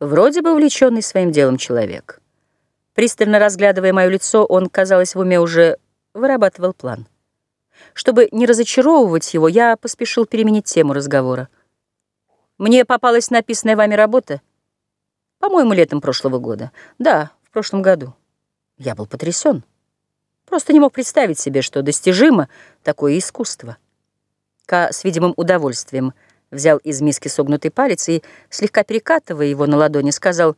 Вроде бы увлеченный своим делом человек. Пристально разглядывая мое лицо, он, казалось, в уме уже вырабатывал план. Чтобы не разочаровывать его, я поспешил переменить тему разговора. Мне попалась написанная вами работа, по-моему, летом прошлого года. Да, в прошлом году. Я был потрясен. Просто не мог представить себе, что достижимо такое искусство. Ка с видимым удовольствием взял из миски согнутый палец и, слегка перекатывая его на ладони, сказал,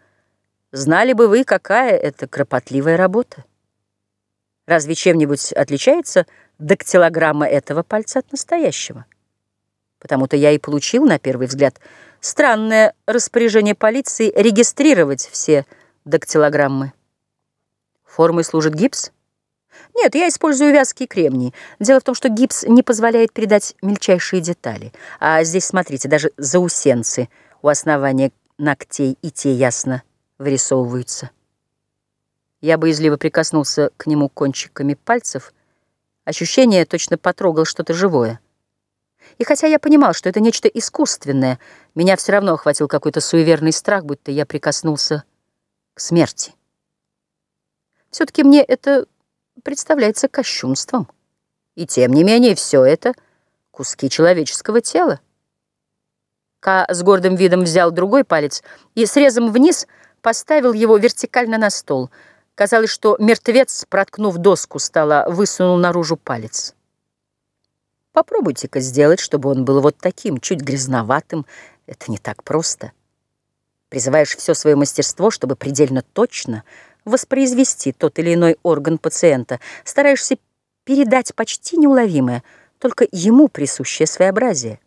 «Знали бы вы, какая это кропотливая работа. Разве чем-нибудь отличается дактилограмма этого пальца от настоящего? Потому-то я и получил, на первый взгляд, странное распоряжение полиции регистрировать все дактилограммы. Формой служит гипс? Нет, я использую вязкий кремний. Дело в том, что гипс не позволяет передать мельчайшие детали. А здесь, смотрите, даже заусенцы у основания ногтей и те ясно вырисовываются. Я боязливо прикоснулся к нему кончиками пальцев. Ощущение точно потрогал что-то живое. И хотя я понимал, что это нечто искусственное, меня все равно охватил какой-то суеверный страх, будто я прикоснулся к смерти. Все-таки мне это представляется кощунством. И тем не менее все это куски человеческого тела. Ка с гордым видом взял другой палец и срезом вниз поставил его вертикально на стол. Казалось, что мертвец, проткнув доску стола, высунул наружу палец. Попробуйте-ка сделать, чтобы он был вот таким, чуть грязноватым. Это не так просто. Призываешь все свое мастерство, чтобы предельно точно воспроизвести тот или иной орган пациента. Стараешься передать почти неуловимое, только ему присущее своеобразие.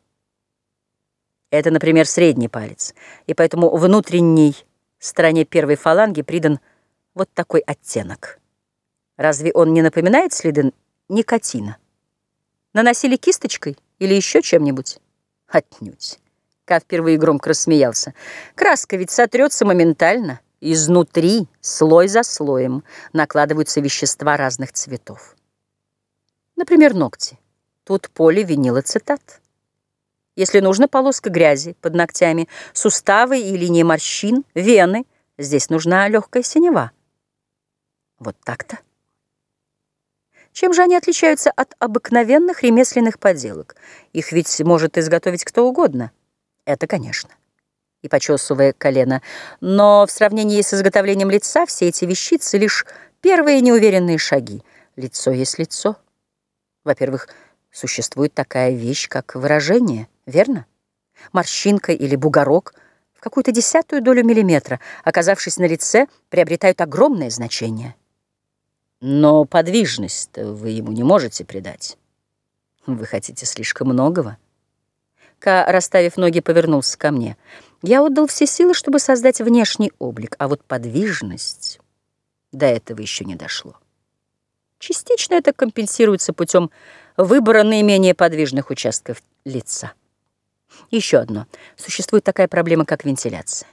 Это, например, средний палец, и поэтому внутренней стороне первой фаланги придан вот такой оттенок. Разве он не напоминает следы никотина? Наносили кисточкой или еще чем-нибудь? Отнюдь. Ка впервые громко рассмеялся. Краска ведь сотрется моментально. Изнутри, слой за слоем, накладываются вещества разных цветов. Например, ногти. Тут поливинилацетат. Если нужно, полоска грязи под ногтями, суставы и линии морщин, вены. Здесь нужна легкая синева. Вот так-то. Чем же они отличаются от обыкновенных ремесленных поделок? Их ведь может изготовить кто угодно. Это, конечно. И почесывая колено. Но в сравнении с изготовлением лица все эти вещицы лишь первые неуверенные шаги. Лицо есть лицо. Во-первых, существует такая вещь, как выражение, верно? Морщинка или бугорок в какую-то десятую долю миллиметра, оказавшись на лице, приобретают огромное значение. Но подвижность вы ему не можете придать. Вы хотите слишком многого. Ка, расставив ноги, повернулся ко мне. Я отдал все силы, чтобы создать внешний облик, а вот подвижность... До этого еще не дошло. Частично это компенсируется путем выбора наименее подвижных участков лица. Еще одно. Существует такая проблема, как вентиляция.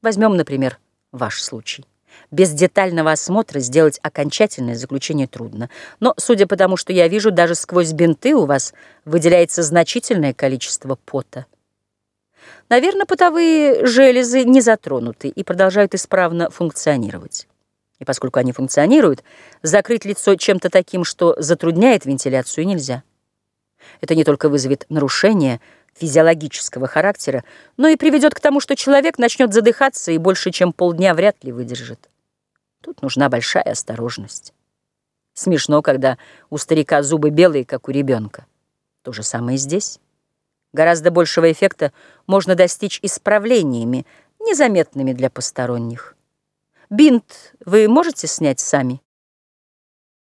Возьмем, например, ваш случай. Без детального осмотра сделать окончательное заключение трудно. Но, судя по тому, что я вижу, даже сквозь бинты у вас выделяется значительное количество пота. Наверное, потовые железы не затронуты и продолжают исправно функционировать. И поскольку они функционируют, закрыть лицо чем-то таким, что затрудняет вентиляцию, нельзя. Это не только вызовет нарушение физиологического характера, но и приведет к тому, что человек начнет задыхаться и больше, чем полдня вряд ли выдержит. Тут нужна большая осторожность. Смешно, когда у старика зубы белые, как у ребенка. То же самое и здесь. Гораздо большего эффекта можно достичь исправлениями, незаметными для посторонних. Бинт вы можете снять сами?